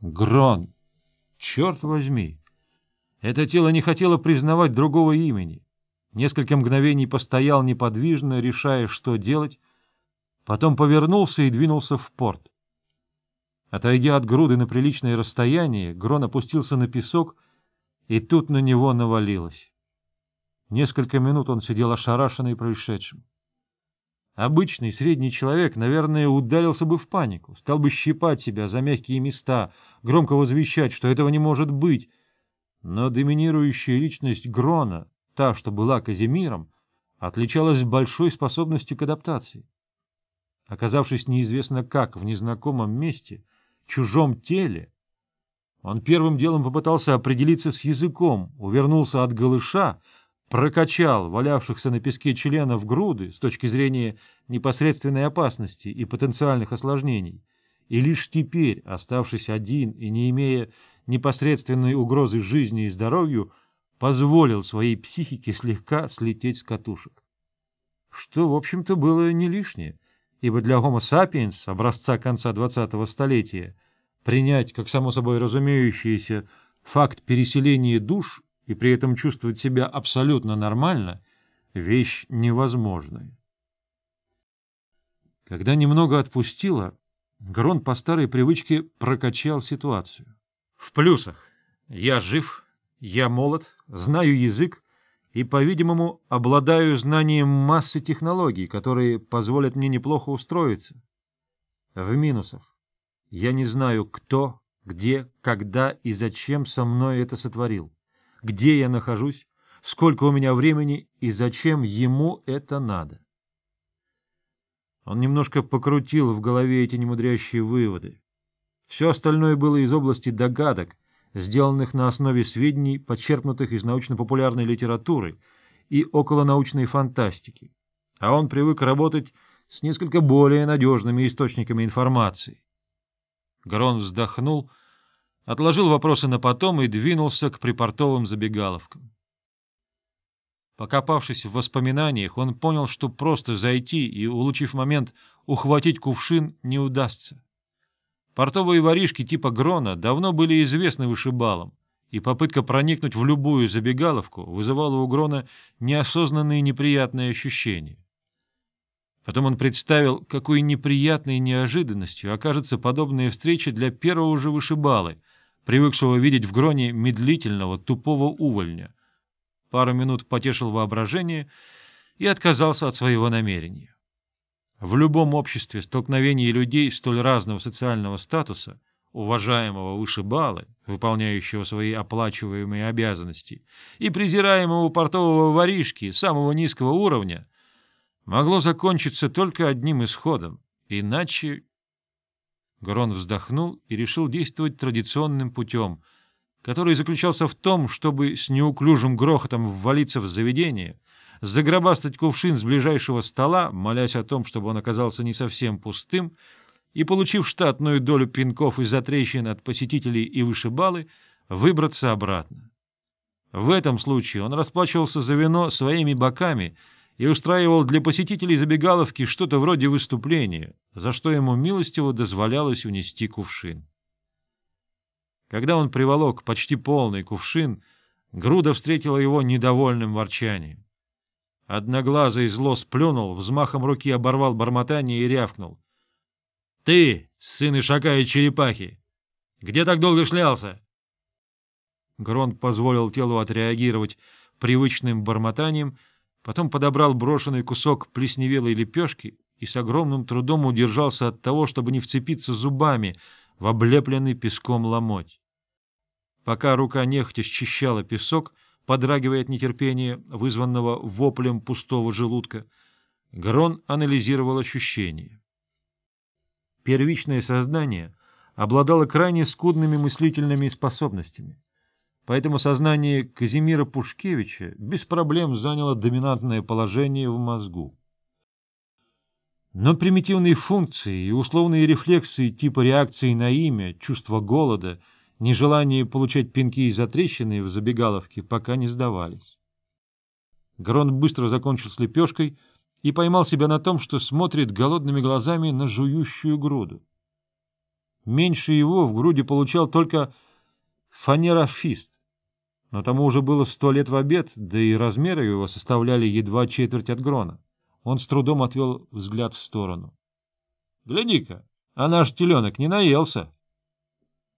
Грон! Черт возьми! Это тело не хотело признавать другого имени. Несколько мгновений постоял неподвижно, решая, что делать, потом повернулся и двинулся в порт. Отойдя от груды на приличное расстояние, Грон опустился на песок, и тут на него навалилось. Несколько минут он сидел ошарашенный происшедшим. Обычный средний человек, наверное, ударился бы в панику, стал бы щипать себя за мягкие места, громко возвещать, что этого не может быть. Но доминирующая личность Грона, та, что была Казимиром, отличалась большой способностью к адаптации. Оказавшись неизвестно как в незнакомом месте, чужом теле, он первым делом попытался определиться с языком, увернулся от голыша, прокачал валявшихся на песке членов груды с точки зрения непосредственной опасности и потенциальных осложнений, и лишь теперь, оставшись один и не имея непосредственной угрозы жизни и здоровью, позволил своей психике слегка слететь с катушек. Что, в общем-то, было не лишнее, ибо для Homo sapiens образца конца 20-го столетия принять, как само собой разумеющееся, факт переселения душ и при этом чувствовать себя абсолютно нормально — вещь невозможная. Когда немного отпустило, Грон по старой привычке прокачал ситуацию. В плюсах. Я жив, я молод, знаю язык и, по-видимому, обладаю знанием массы технологий, которые позволят мне неплохо устроиться. В минусах. Я не знаю, кто, где, когда и зачем со мной это сотворил где я нахожусь, сколько у меня времени и зачем ему это надо. Он немножко покрутил в голове эти немудрящие выводы. Все остальное было из области догадок, сделанных на основе сведений, подчерпнутых из научно-популярной литературы и околонаучной фантастики, а он привык работать с несколько более надежными источниками информации. Грон вздохнул отложил вопросы на потом и двинулся к припортовым забегаловкам. Покопавшись в воспоминаниях, он понял, что просто зайти и, улучив момент, ухватить кувшин не удастся. Портовые воришки типа Грона давно были известны вышибалам, и попытка проникнуть в любую забегаловку вызывала у Грона неосознанные неприятные ощущения. Потом он представил, какой неприятной неожиданностью окажется подобная встреча для первого же вышибалы — привыкшего видеть в Гроне медлительного, тупого увольня. Пару минут потешил воображение и отказался от своего намерения. В любом обществе столкновение людей столь разного социального статуса, уважаемого вышибалы, выполняющего свои оплачиваемые обязанности, и презираемого портового воришки самого низкого уровня, могло закончиться только одним исходом, иначе Грон вздохнул и решил действовать традиционным путем, который заключался в том, чтобы с неуклюжим грохотом ввалиться в заведение, загробастать кувшин с ближайшего стола, молясь о том, чтобы он оказался не совсем пустым, и, получив штатную долю пинков и затрещин от посетителей и вышибалы, выбраться обратно. В этом случае он расплачивался за вино своими боками — и устраивал для посетителей забегаловки что-то вроде выступления, за что ему милостиво дозволялось унести кувшин. Когда он приволок почти полный кувшин, Груда встретила его недовольным ворчанием. Одноглазый зло сплюнул, взмахом руки оборвал бормотание и рявкнул. — Ты, сын Ишака и черепахи, где так долго шлялся? Грон позволил телу отреагировать привычным бормотанием потом подобрал брошенный кусок плесневелой лепешки и с огромным трудом удержался от того, чтобы не вцепиться зубами в облепленный песком ломоть. Пока рука нехотя счищала песок, подрагивая от нетерпения, вызванного воплем пустого желудка, Грон анализировал ощущения. Первичное сознание обладало крайне скудными мыслительными способностями. Поэтому сознание Казимира Пушкевича без проблем заняло доминантное положение в мозгу. Но примитивные функции и условные рефлексы типа реакции на имя, чувство голода, нежелание получать пинки и затрещины в забегаловке пока не сдавались. Грон быстро закончил с лепешкой и поймал себя на том, что смотрит голодными глазами на жующую груду. Меньше его в груди получал только фанерофист. Но тому уже было сто лет в обед, да и размеры его составляли едва четверть от грона. Он с трудом отвел взгляд в сторону. — Гляди-ка, а наш теленок не наелся.